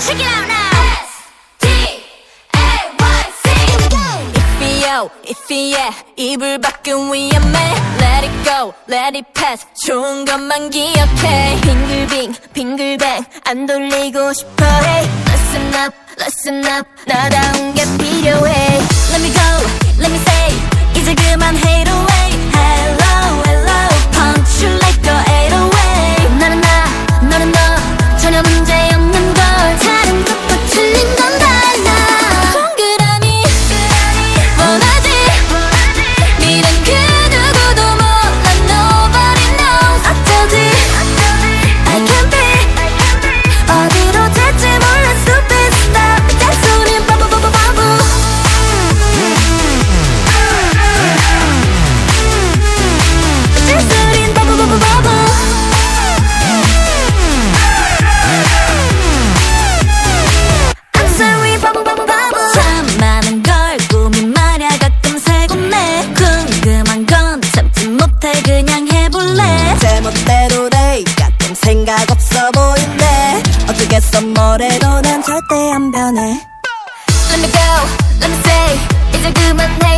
check it out now. Iffy yeah. 이불 밖은 위험해. Let it go, let it pass. 좋은 것만 기억해. 빙글빙, 빙글뱅. 안 돌리고 싶어. Hey, listen up, listen up. 나다운 게 필요해. Let me go, let me say 이제 그만 해로 어쩌겠어 뭐래도 난 절대 안 변해 Let me go, let me say 이제 그만 hate away